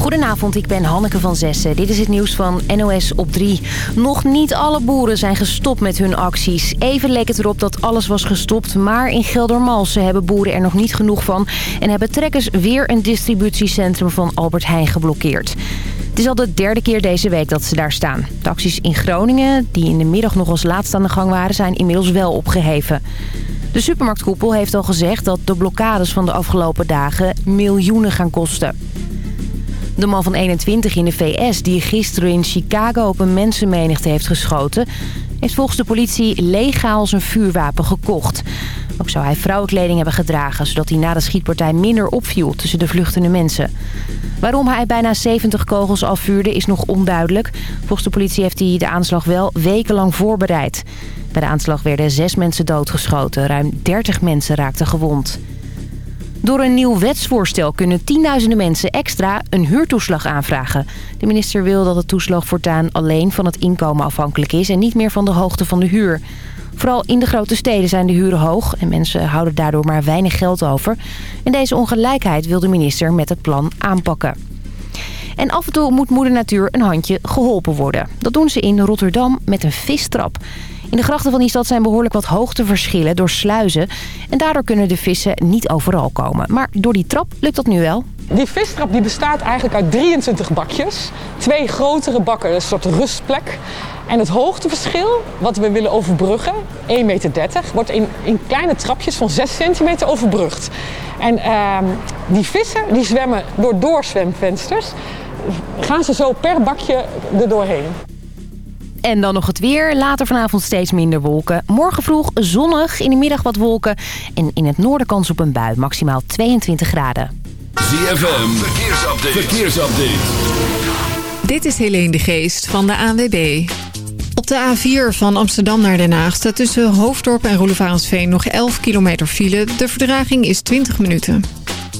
Goedenavond, ik ben Hanneke van Zessen. Dit is het nieuws van NOS op 3. Nog niet alle boeren zijn gestopt met hun acties. Even leek het erop dat alles was gestopt, maar in Geldermalsen hebben boeren er nog niet genoeg van... en hebben trekkers weer een distributiecentrum van Albert Heijn geblokkeerd. Het is al de derde keer deze week dat ze daar staan. De acties in Groningen, die in de middag nog als laatste aan de gang waren, zijn inmiddels wel opgeheven. De supermarktkoepel heeft al gezegd dat de blokkades van de afgelopen dagen miljoenen gaan kosten. De man van 21 in de VS die gisteren in Chicago op een mensenmenigte heeft geschoten... heeft volgens de politie legaal zijn vuurwapen gekocht. Ook zou hij vrouwenkleding hebben gedragen... zodat hij na de schietpartij minder opviel tussen de vluchtende mensen. Waarom hij bijna 70 kogels afvuurde is nog onduidelijk. Volgens de politie heeft hij de aanslag wel wekenlang voorbereid. Bij de aanslag werden zes mensen doodgeschoten. Ruim 30 mensen raakten gewond. Door een nieuw wetsvoorstel kunnen tienduizenden mensen extra een huurtoeslag aanvragen. De minister wil dat de toeslag voortaan alleen van het inkomen afhankelijk is... en niet meer van de hoogte van de huur. Vooral in de grote steden zijn de huren hoog en mensen houden daardoor maar weinig geld over. En deze ongelijkheid wil de minister met het plan aanpakken. En af en toe moet moeder natuur een handje geholpen worden. Dat doen ze in Rotterdam met een vistrap. In de grachten van die stad zijn behoorlijk wat hoogteverschillen door sluizen. En daardoor kunnen de vissen niet overal komen. Maar door die trap lukt dat nu wel. Die vistrap die bestaat eigenlijk uit 23 bakjes. Twee grotere bakken, een soort rustplek. En het hoogteverschil wat we willen overbruggen, 1,30 meter, wordt in, in kleine trapjes van 6 centimeter overbrugd. En ehm, die vissen die zwemmen door doorzwemvensters. Gaan ze zo per bakje er doorheen. En dan nog het weer. Later vanavond steeds minder wolken. Morgen vroeg zonnig, in de middag wat wolken. En in het noorden kans op een bui, maximaal 22 graden. ZFM, verkeersupdate. verkeersupdate. Dit is Helene de Geest van de ANWB. Op de A4 van Amsterdam naar Den Haag staat tussen Hoofddorp en Roelevarensveen nog 11 kilometer file. De verdraging is 20 minuten.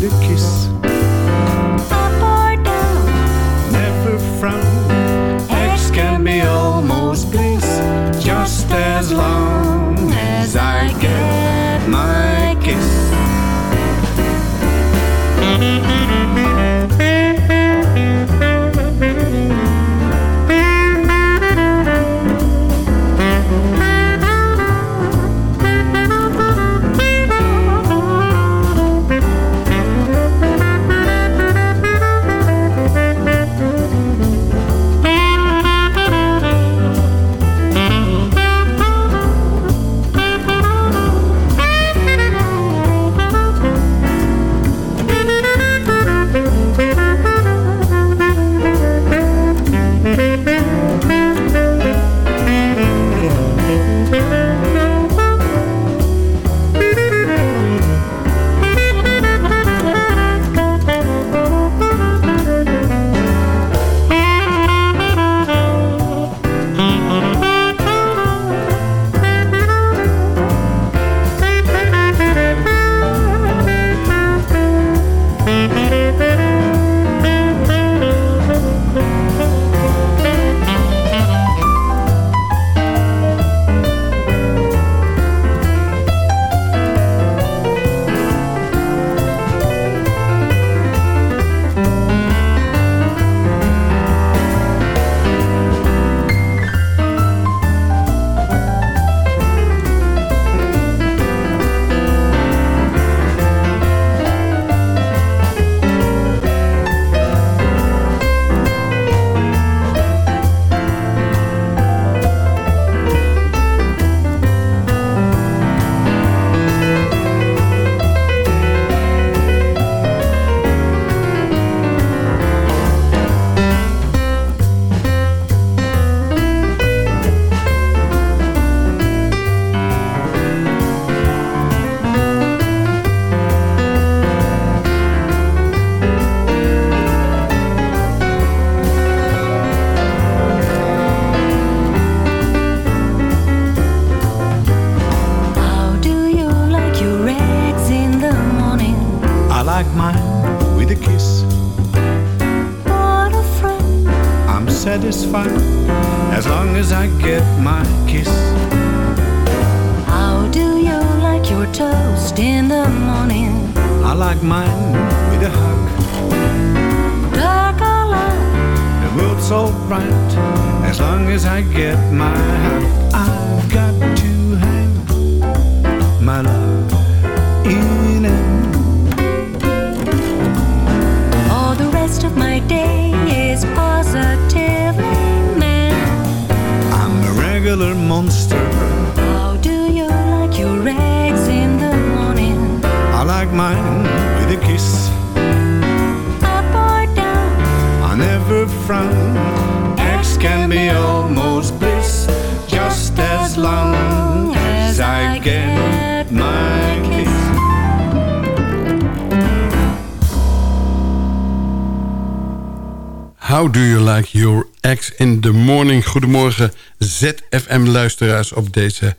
With a kiss. Up or down? Never frown. ZFM-luisteraars op deze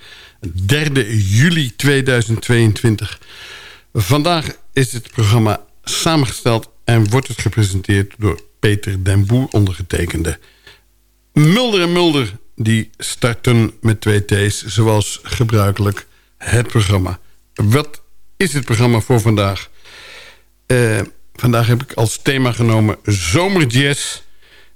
3 juli 2022. Vandaag is het programma samengesteld en wordt het gepresenteerd door Peter den Boer, ondergetekende. Mulder en Mulder die starten met twee T's, zoals gebruikelijk het programma. Wat is het programma voor vandaag? Eh, vandaag heb ik als thema genomen zomerjazz.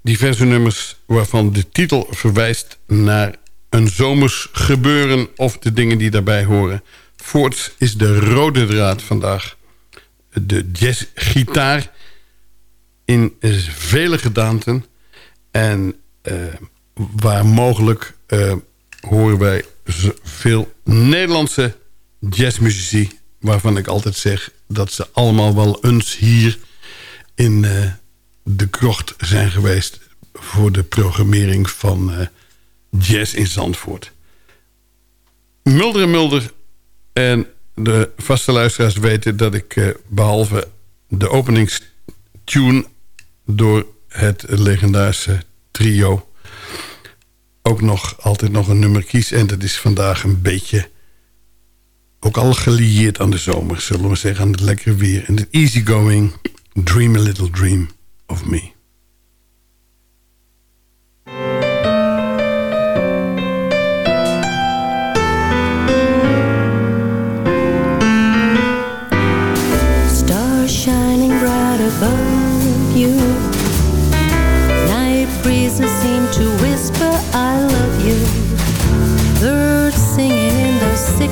Diverse nummers waarvan de titel verwijst naar een zomers gebeuren... of de dingen die daarbij horen. Voorts is de rode draad vandaag. De jazzgitaar in vele gedaanten. En eh, waar mogelijk eh, horen wij veel Nederlandse jazzmuzici... waarvan ik altijd zeg dat ze allemaal wel eens hier in eh, de krocht zijn geweest... voor de programmering van jazz in Zandvoort. Mulder en Mulder en de vaste luisteraars weten dat ik eh, behalve de openingstune... door het legendarische trio ook nog altijd nog een nummer kies. En dat is vandaag een beetje ook al gelieerd aan de zomer, zullen we zeggen, aan het lekkere weer. En het easygoing Dream a Little Dream of Me.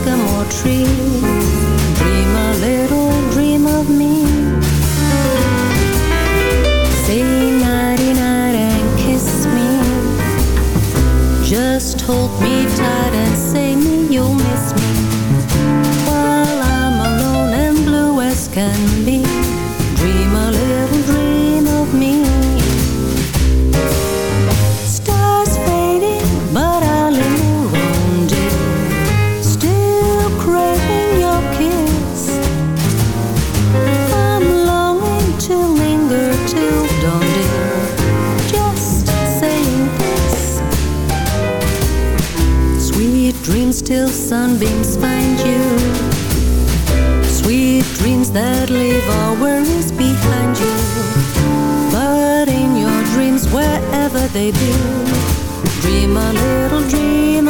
Sycamore tree. Dream a little dream of me. Say nighty night and kiss me. Just hold me tight and say me you'll miss me while I'm alone and blue as can sunbeams find you. Sweet dreams that leave all worries behind you. But in your dreams, wherever they be, dream a little dream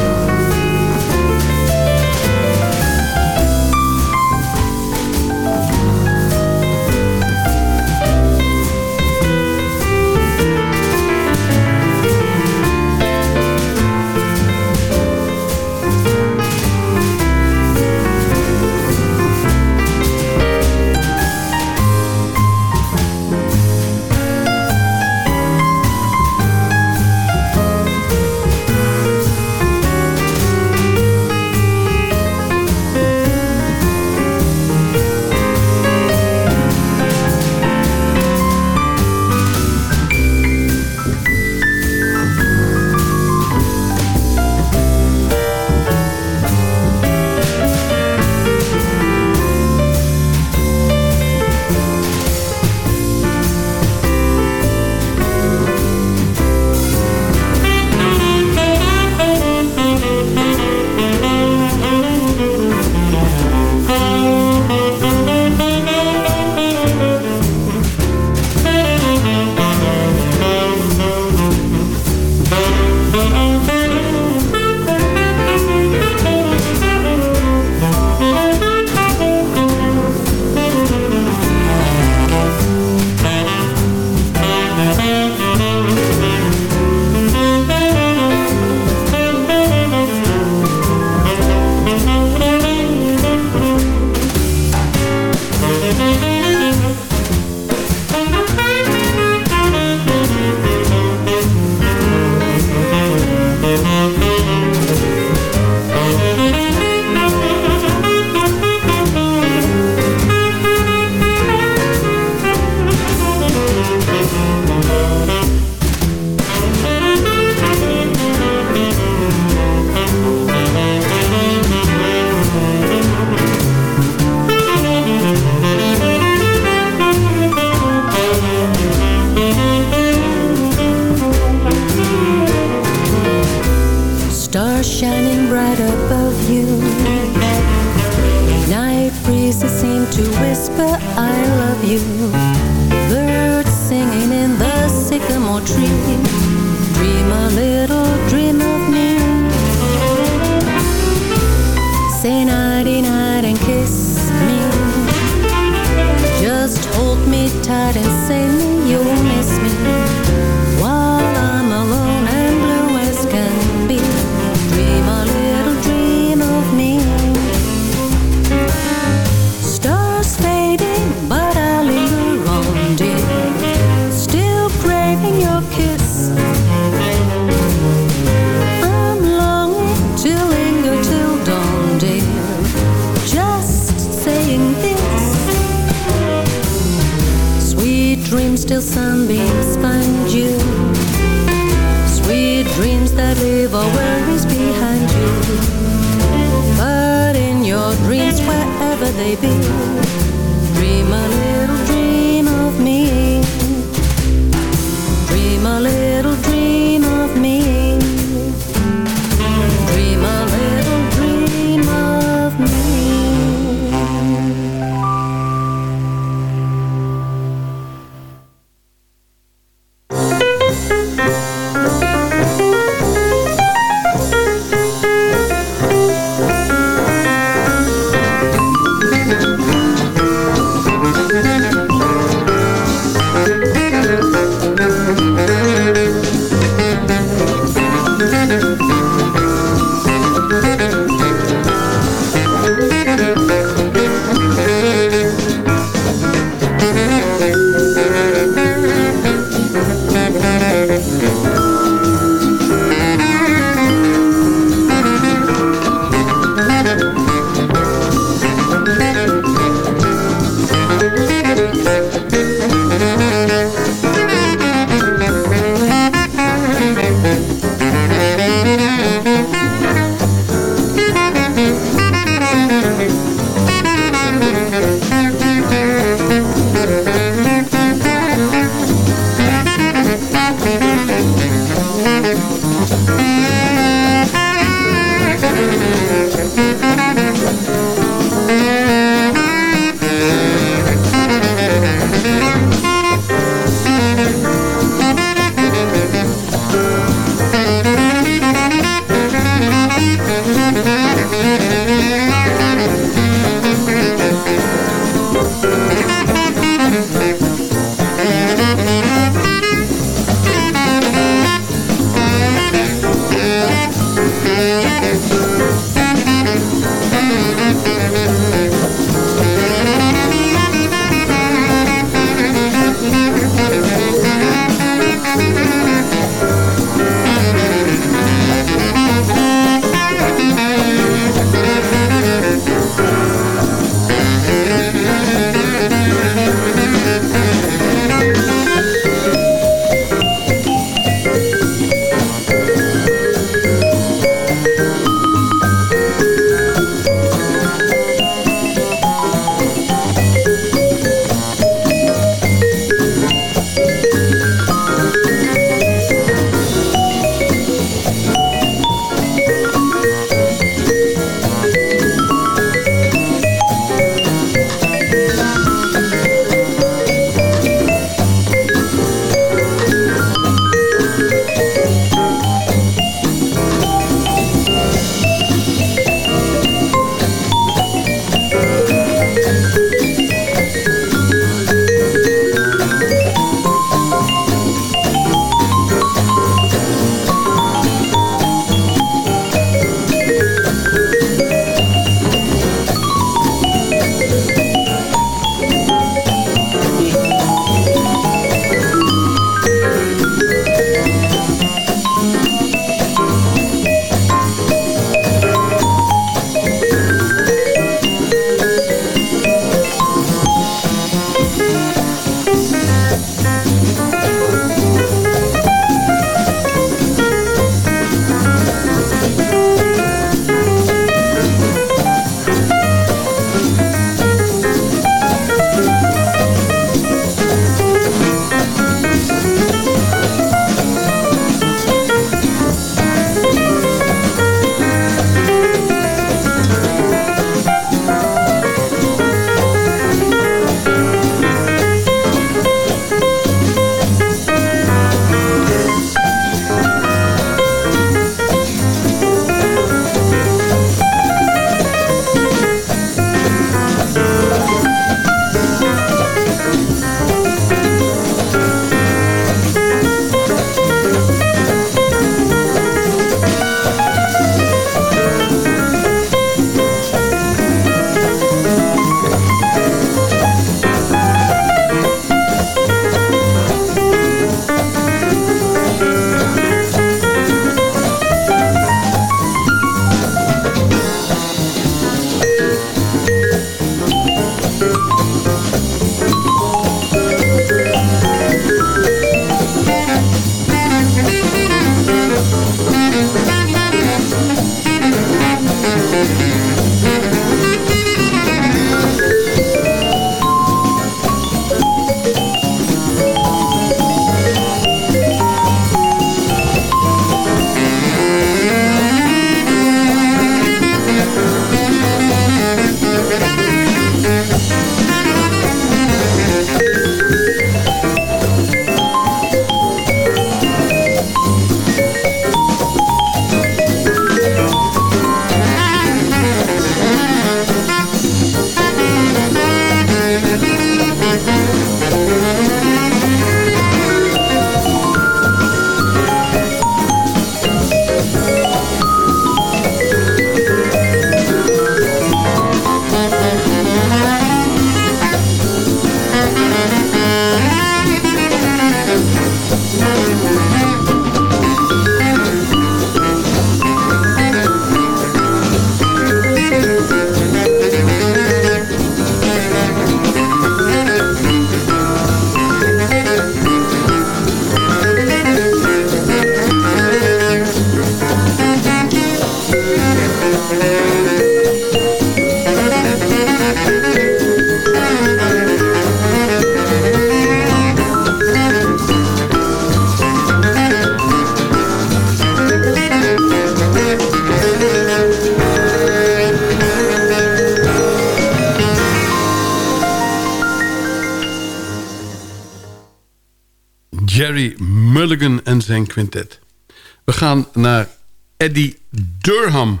We gaan naar Eddie Durham.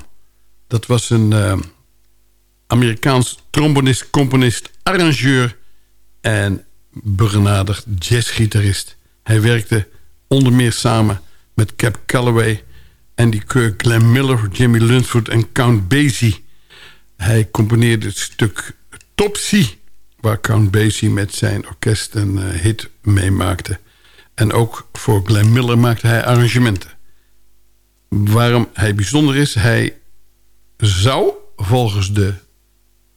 Dat was een uh, Amerikaans trombonist, componist, arrangeur... en begenadigd jazzgitarist. Hij werkte onder meer samen met Cap Calloway... Andy Kirk, Glenn Miller, Jimmy Lunsford en Count Basie. Hij componeerde het stuk Topsy... waar Count Basie met zijn orkest een uh, hit meemaakte... En ook voor Glenn Miller maakte hij arrangementen. Waarom hij bijzonder is, hij zou volgens de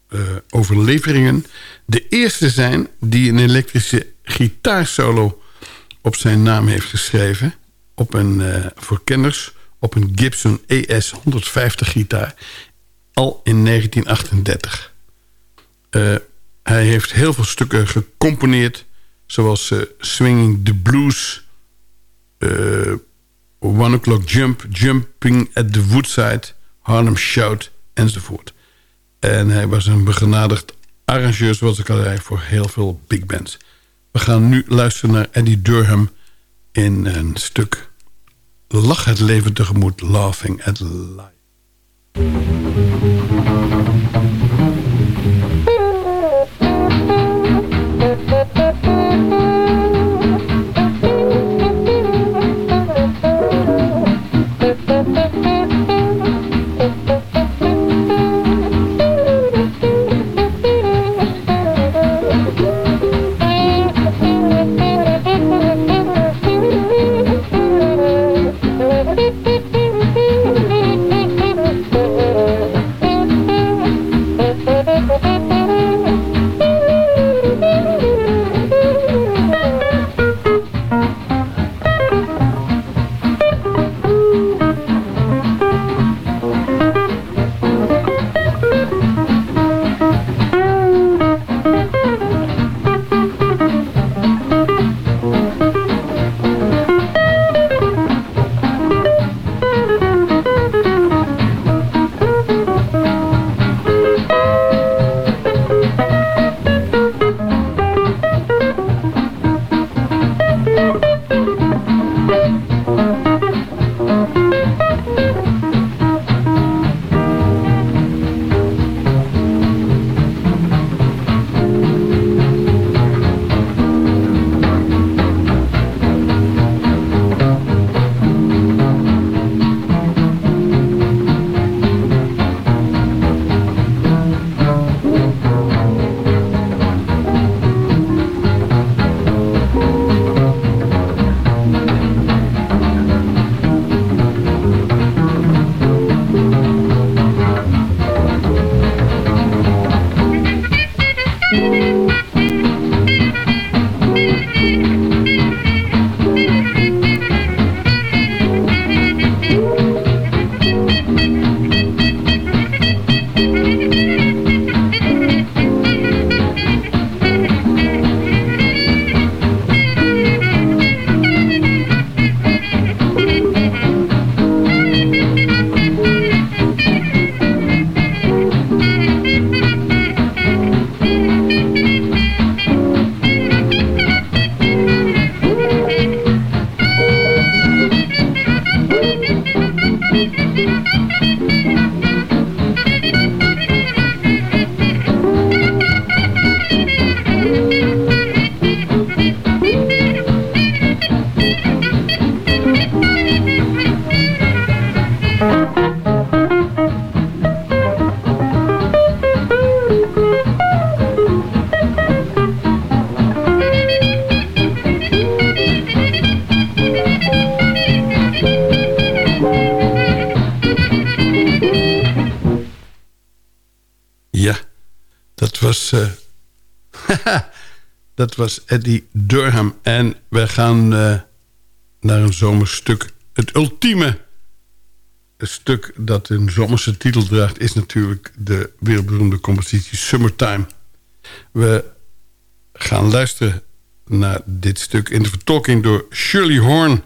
uh, overleveringen... de eerste zijn die een elektrische gitaarsolo op zijn naam heeft geschreven... Op een, uh, voor kenners op een Gibson ES 150 gitaar... al in 1938. Uh, hij heeft heel veel stukken gecomponeerd Zoals uh, Swinging the Blues, uh, One O'Clock Jump, Jumping at the Woodside, Harlem Shout enzovoort. En hij was een begenadigd arrangeur, zoals ik al zei, voor heel veel big bands. We gaan nu luisteren naar Eddie Durham in een stuk Lach het leven tegemoet, Laughing at Life. Dat was Eddie Durham. En we gaan eh, naar een zomerstuk. Het ultieme stuk dat een zomerse titel draagt... is natuurlijk de wereldberoemde compositie Summertime. We gaan luisteren naar dit stuk... in de vertolking door Shirley Horn,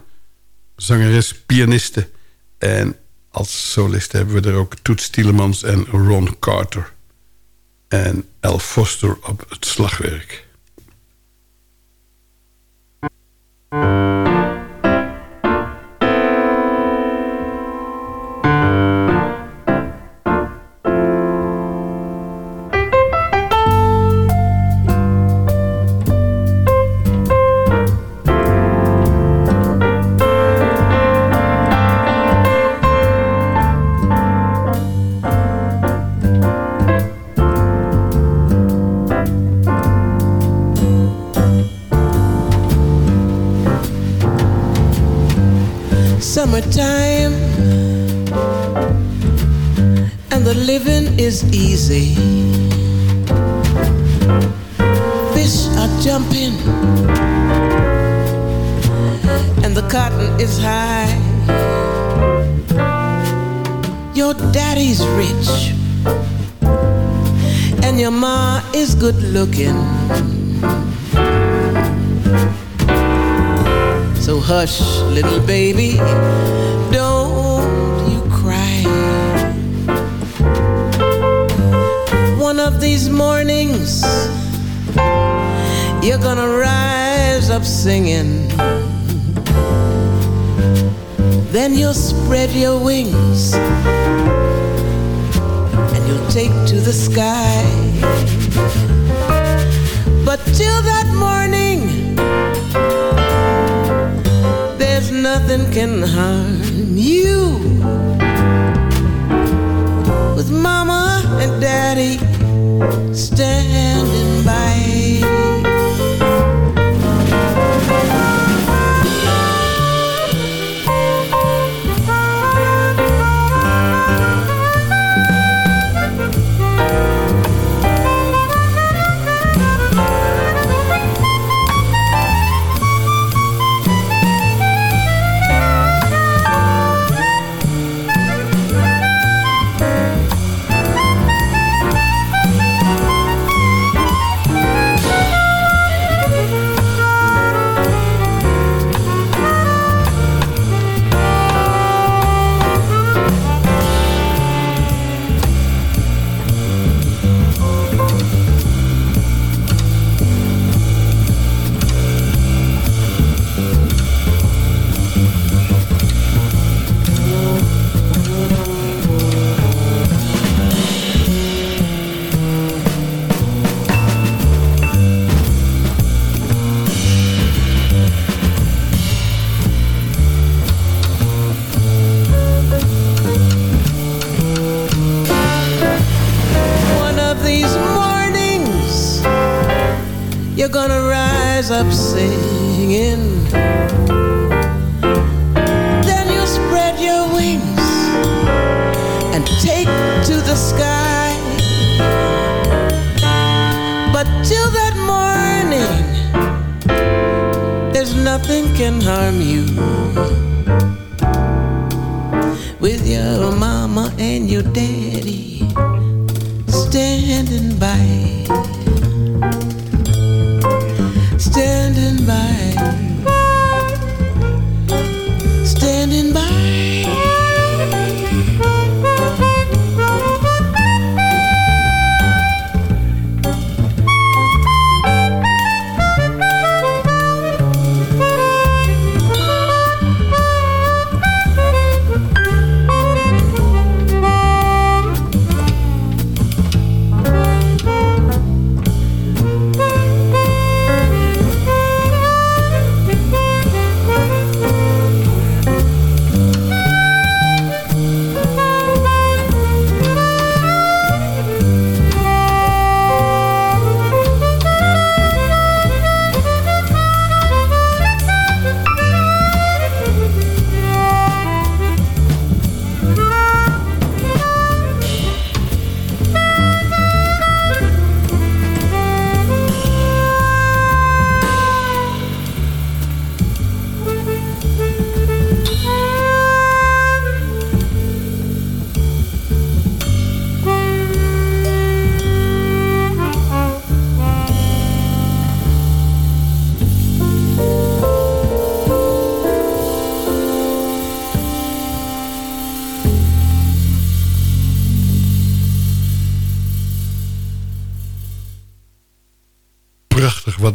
zangeres, pianiste... en als solisten hebben we er ook Toets Tielemans en Ron Carter. En El Foster op het slagwerk. Summertime looking. So hush, little baby, don't you cry. One of these mornings, you're gonna rise up singing. Then you'll spread your wings and you'll take to the sky. Till that morning, there's nothing can harm you. With mama and daddy standing by. Up singing. Then you'll spread your wings and take to the sky. But till that morning, there's nothing can harm you. With your mama and your daddy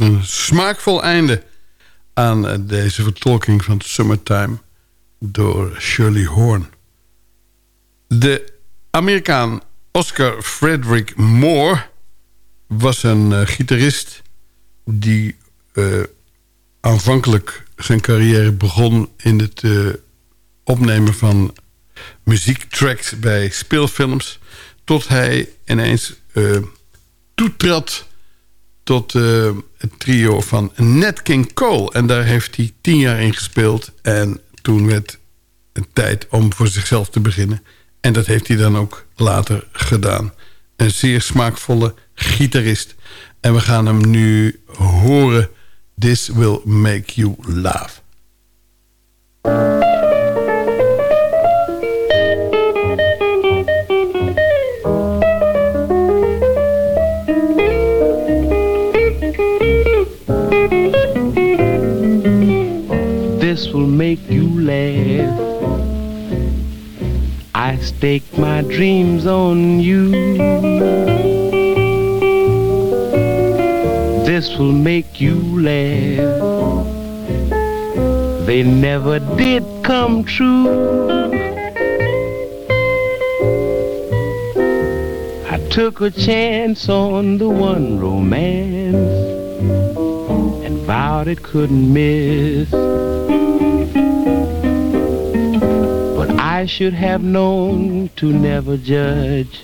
een smaakvol einde aan eh, deze vertolking van Summertime door Shirley Horn. De Amerikaan Oscar Frederick Moore was een uh, gitarist die uh, aanvankelijk zijn carrière begon in het opnemen van muziektracks bij speelfilms. Tot hij ineens toetrad tot het trio van Nat King Cole. En daar heeft hij tien jaar in gespeeld. En toen werd het tijd om voor zichzelf te beginnen. En dat heeft hij dan ook later gedaan. Een zeer smaakvolle gitarist. En we gaan hem nu horen. This will make you laugh. Make you laugh. I stake my dreams on you. This will make you laugh. They never did come true. I took a chance on the one romance and vowed it couldn't miss. I should have known to never judge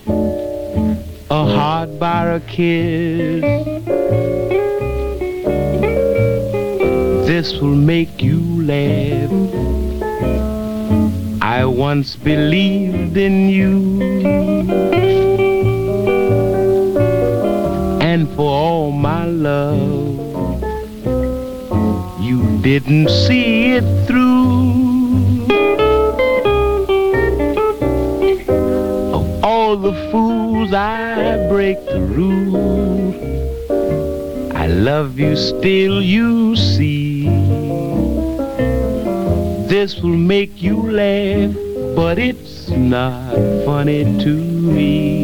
a heart by a kiss. This will make you laugh. I once believed in you. And for all my love, you didn't see it through. I love you still, you see. This will make you laugh, but it's not funny to me.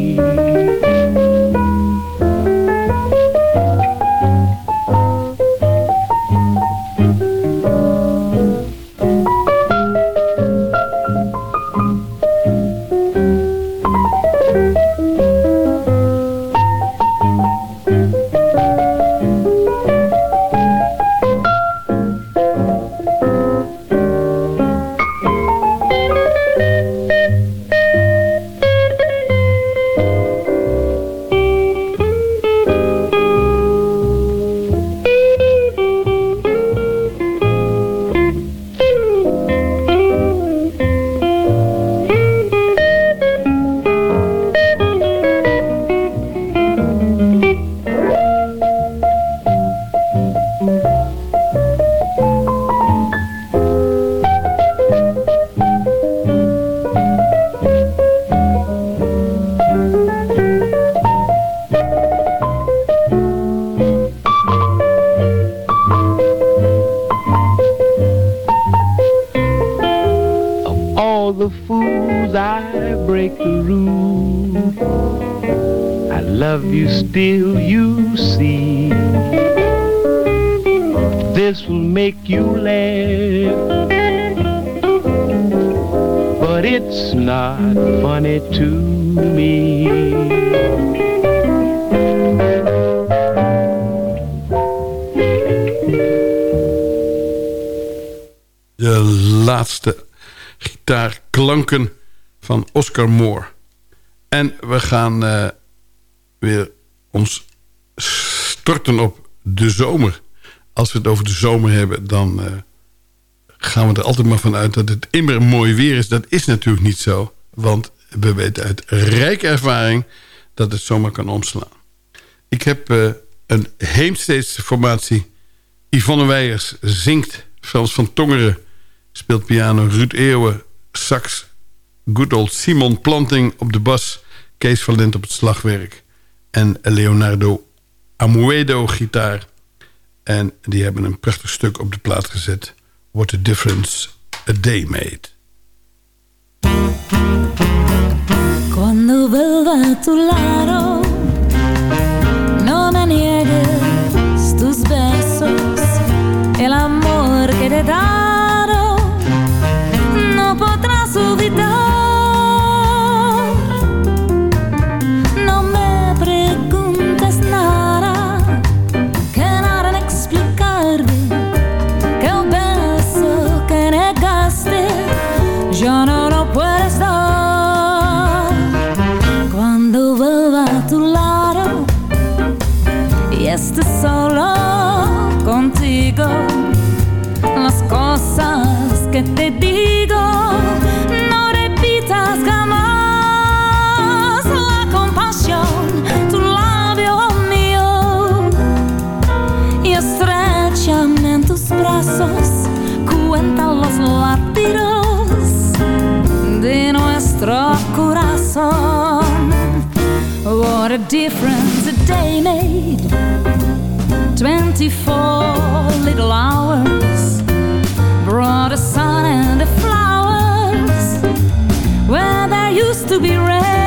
Still you see. This will make you laugh. But it's not funny to me. De laatste gitaarklanken van Oscar Moore. En we gaan uh, weer ons storten op de zomer. Als we het over de zomer hebben, dan uh, gaan we er altijd maar van uit dat het immer mooi weer is. Dat is natuurlijk niet zo, want we weten uit rijke ervaring dat het zomaar kan omslaan. Ik heb uh, een Heemsteedse formatie. Yvonne Weijers zingt, Frans van Tongeren speelt piano, Ruud Eeuwen, sax, good old Simon Planting op de bas, Kees van Lint op het slagwerk en Leonardo Amuedo gitaar. En die hebben een prachtig stuk op de plaat gezet. What a difference a day made. Cuando vuelva a tu lado No me niegues tus besos El amor que te daro. No podrás olvidar difference a day made. 24 little hours brought a sun and the flowers. Where there used to be rain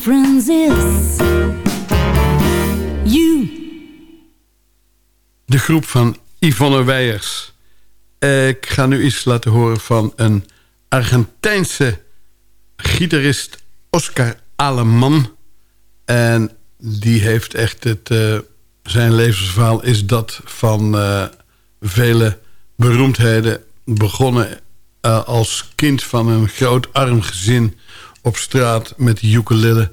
difference is. De groep van Yvonne Weijers. Ik ga nu iets laten horen van een Argentijnse gitarist Oscar Aleman. En die heeft echt het... Eh, zijn levensverhaal is dat van eh, vele beroemdheden. Begonnen eh, als kind van een groot arm gezin op straat met de ukulele.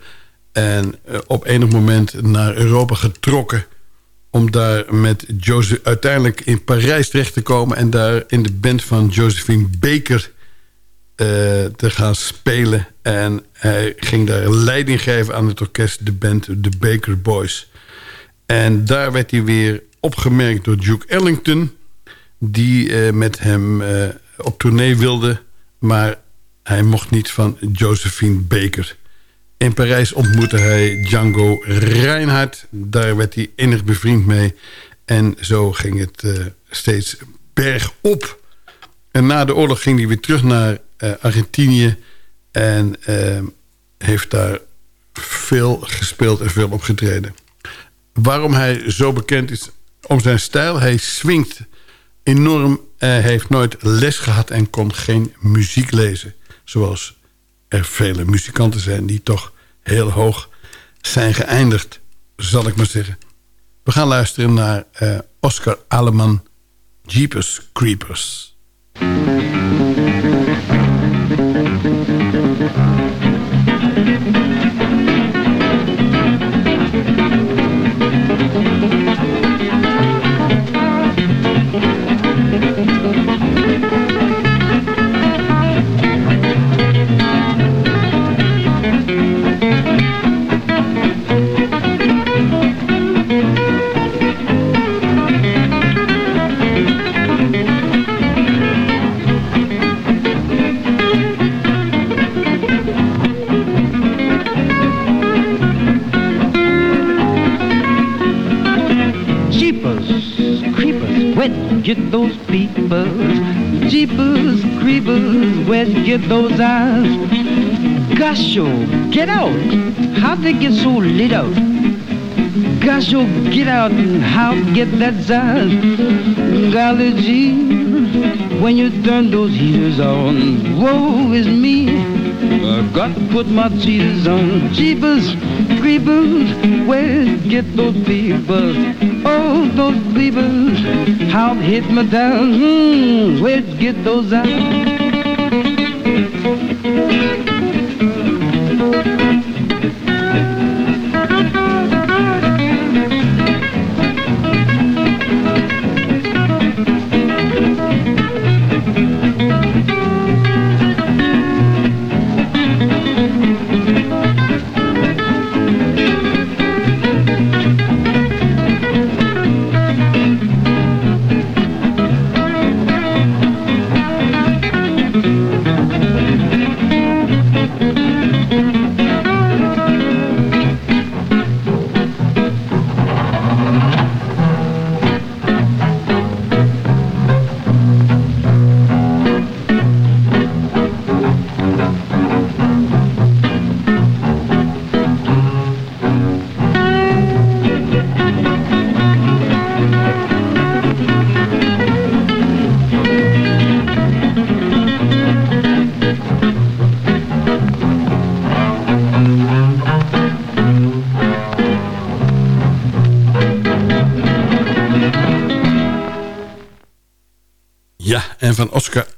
En eh, op enig moment naar Europa getrokken om daar met Joseph uiteindelijk in Parijs terecht te komen... en daar in de band van Josephine Baker eh, te gaan spelen. En hij ging daar leiding geven aan het orkest, de band The Baker Boys. En daar werd hij weer opgemerkt door Duke Ellington... die eh, met hem op tournee wilde... maar hij mocht niet van Josephine Baker... In Parijs ontmoette hij Django Reinhardt. Daar werd hij innig bevriend mee. En zo ging het uh, steeds bergop. En na de oorlog ging hij weer terug naar uh, Argentinië. En uh, heeft daar veel gespeeld en veel opgetreden. Waarom hij zo bekend is om zijn stijl. Hij swingt enorm. Hij heeft nooit les gehad en kon geen muziek lezen. Zoals er vele muzikanten zijn die toch heel hoog zijn geëindigd, zal ik maar zeggen. We gaan luisteren naar uh, Oscar Aleman, Jeepers Creepers. Get those peepers? Jeepers, creepers, where'd you get those eyes? Gosh, oh, get out! How'd they get so lit out? Gosh, oh, get out and how get that size? Golly gee, when you turn those heaters on, woe is me. I've got to put my cheaters on. Jeepers, creepers, where'd get those peepers? Those peepers, how hit me down. Hmm, where'd you get those eyes?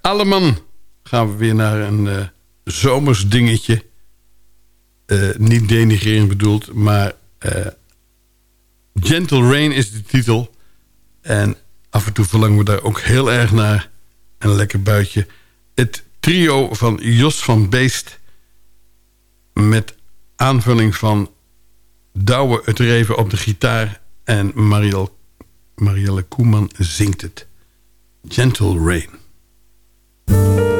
Alleman gaan we weer naar een uh, zomers dingetje. Uh, niet denigrerend bedoeld, maar uh, Gentle Rain is de titel. En af en toe verlangen we daar ook heel erg naar. Een lekker buitje. Het trio van Jos van Beest... met aanvulling van Douwe het Reven op de gitaar... en Marielle, Marielle Koeman zingt het. Gentle Rain. Thank you.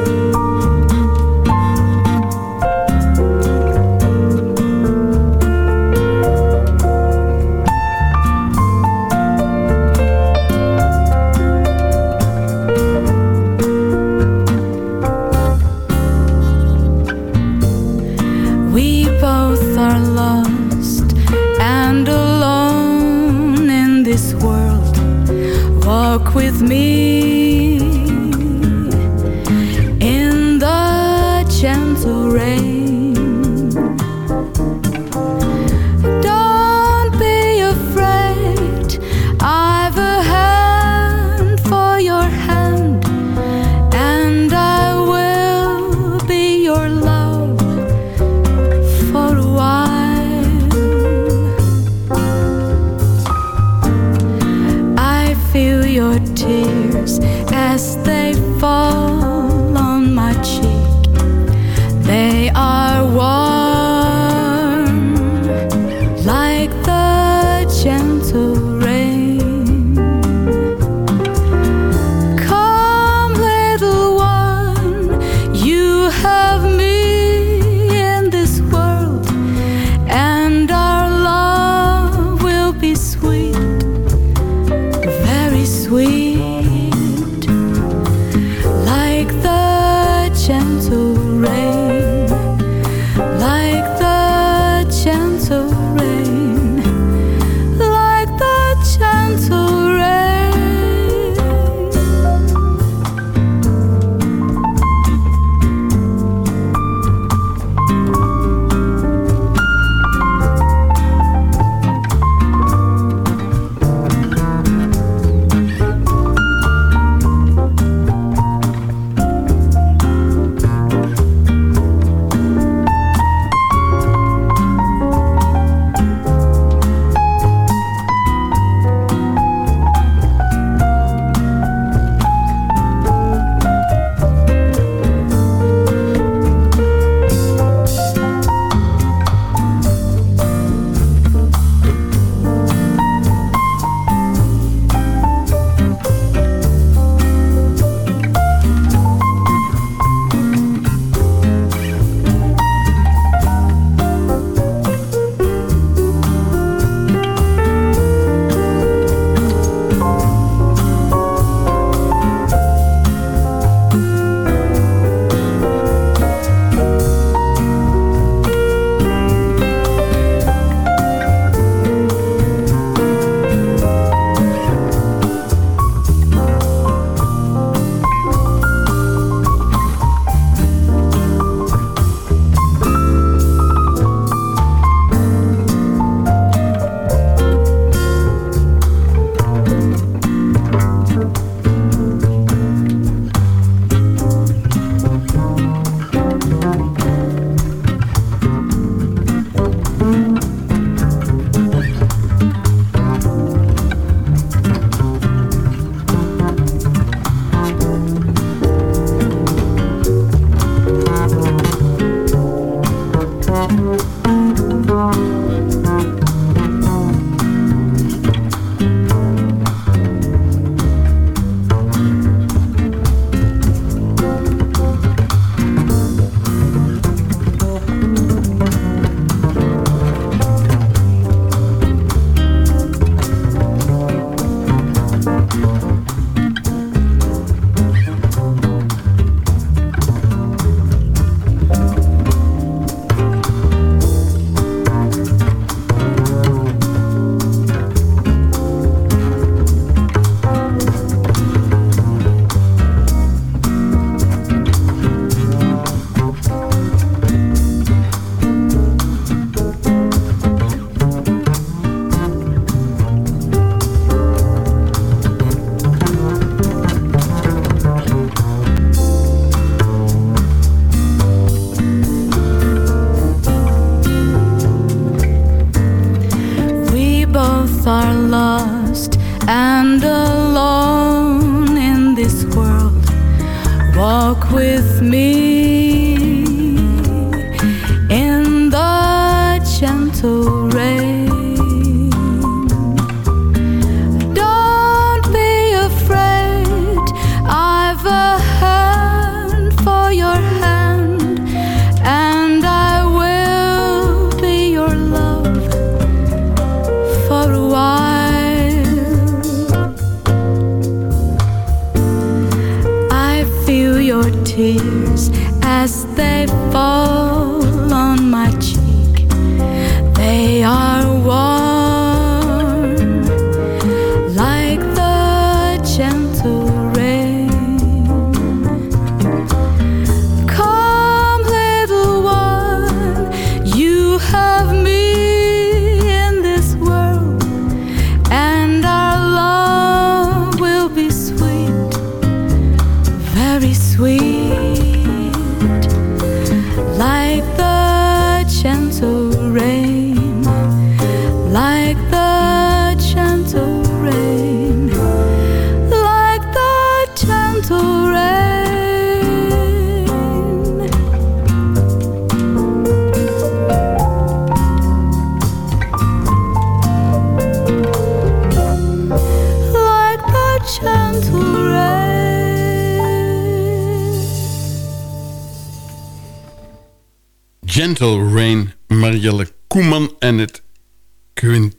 Gentle Rain, Marielle Koeman en het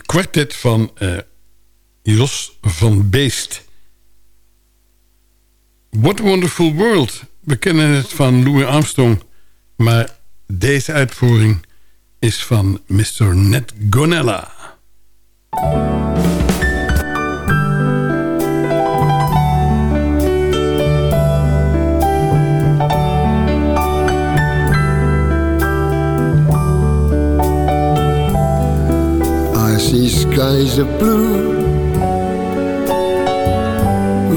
kwartet van eh, Jos van Beest. What a Wonderful World. We kennen het van Louis Armstrong, maar deze uitvoering is van Mr. Ned Gonella. See skies of blue,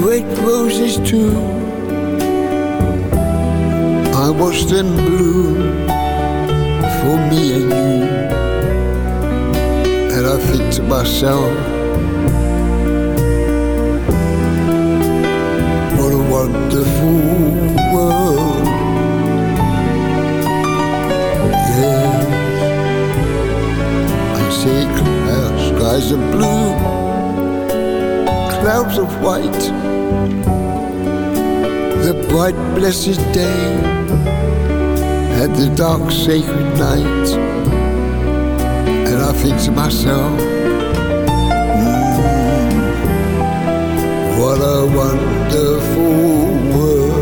red roses too. I watch them bloom for me and you, and I think to myself, what a wonderful world. Skies of blue, clouds of white. The bright blessed day and the dark sacred night. And I think to myself, "Hmm, what a wonderful world.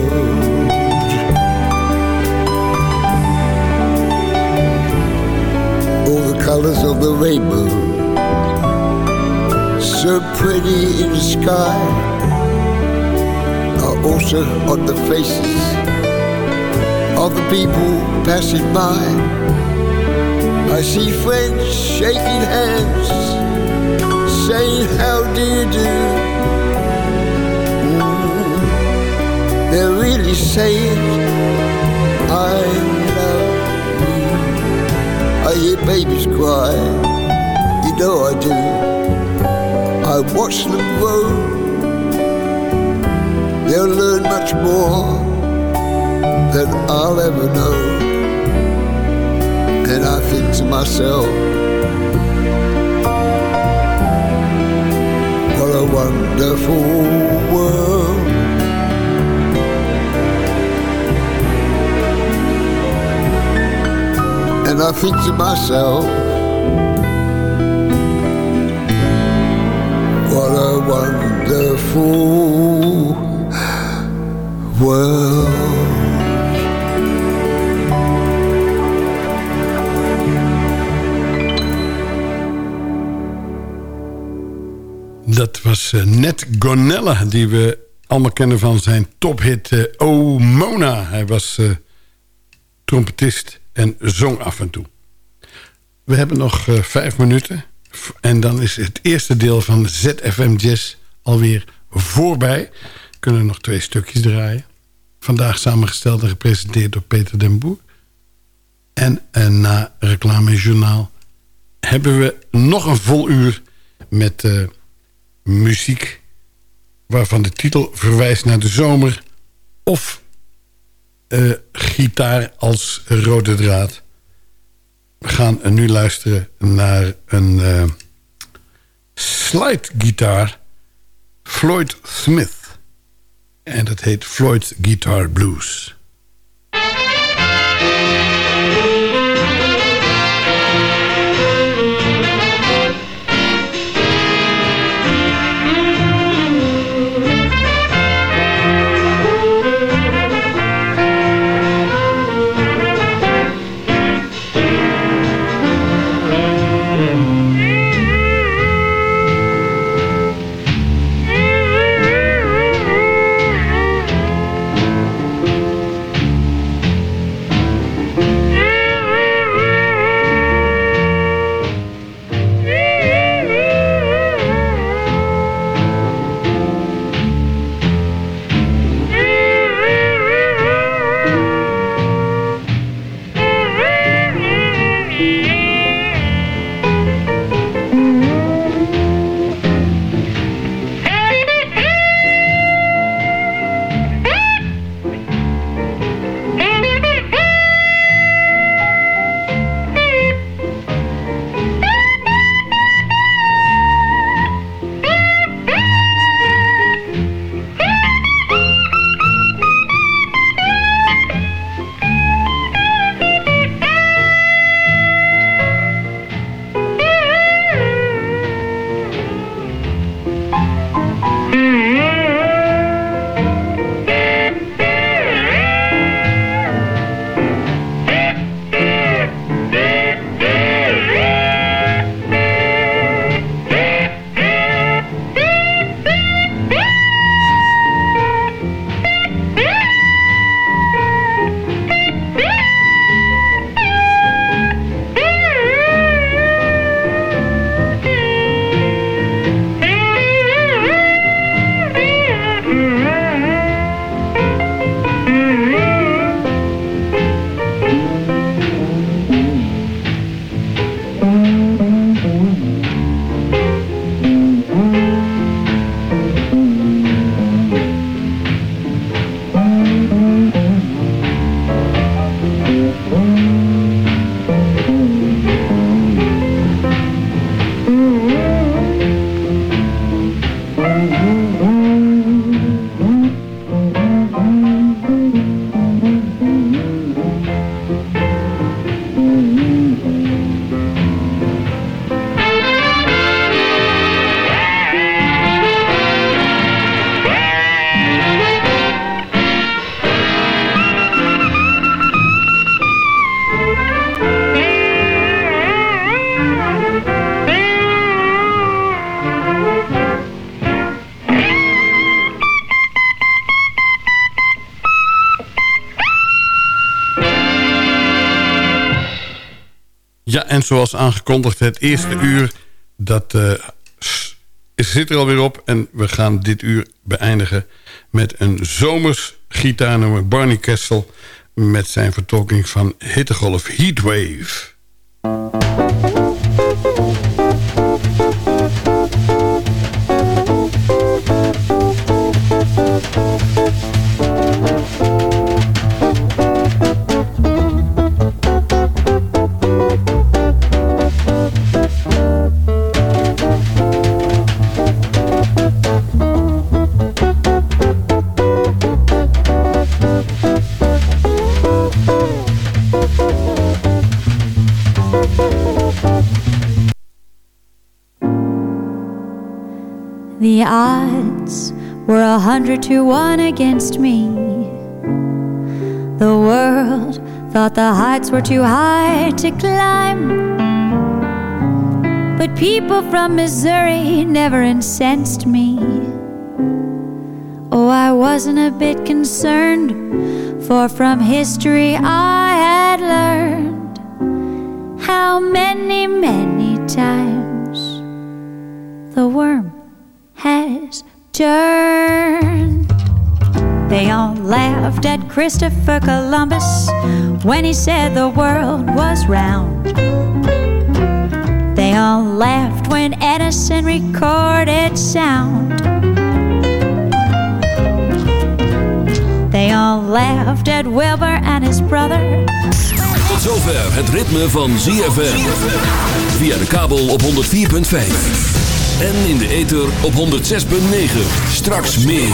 all the colors of the rainbow. So pretty in the sky are also on the faces of the people passing by. I see friends shaking hands, saying, How do you do? Mm, They're really saying, I love you. I hear babies cry, you know I do. I watch them grow, they'll learn much more than I'll ever know. And I think to myself, what a wonderful world. And I think to myself, a wonderful world. Dat was eh, Ned Gonella, die we allemaal kennen van zijn tophit eh, Oh Mona. Hij was eh, trompetist en zong af en toe. We hebben nog vijf minuten. En dan is het eerste deel van ZFM Jazz alweer voorbij. Kunnen nog twee stukjes draaien. Vandaag samengesteld en gepresenteerd door Peter den Boer. En, en na reclamejournaal hebben we nog een vol uur met eh, muziek... waarvan de titel verwijst naar de zomer... of eh, gitaar als rode draad. We gaan nu luisteren naar een eh slide-gitaar... Floyd Smith. En dat heet Floyd Guitar Blues. Zoals aangekondigd, het eerste uur... dat s- zit er alweer op. En we gaan dit uur beëindigen met een zomers gitaarnummer. Barney Kessel met zijn vertolking van Hittegolf Heatwave. Were a hundred to one against me. The world thought the heights were too high to climb. But people from Missouri never incensed me. Oh, I wasn't a bit concerned, for from history I had learned how many, many times the worm has turned. They all laughed at Christopher Columbus when he said the world was round. They all laughed when Edison recorded sound. They all laughed at Wilbur and his brother. Tot zover het ritme van ZFM. Via de kabel op 104.5. En in de ether op 106.9. Straks meer.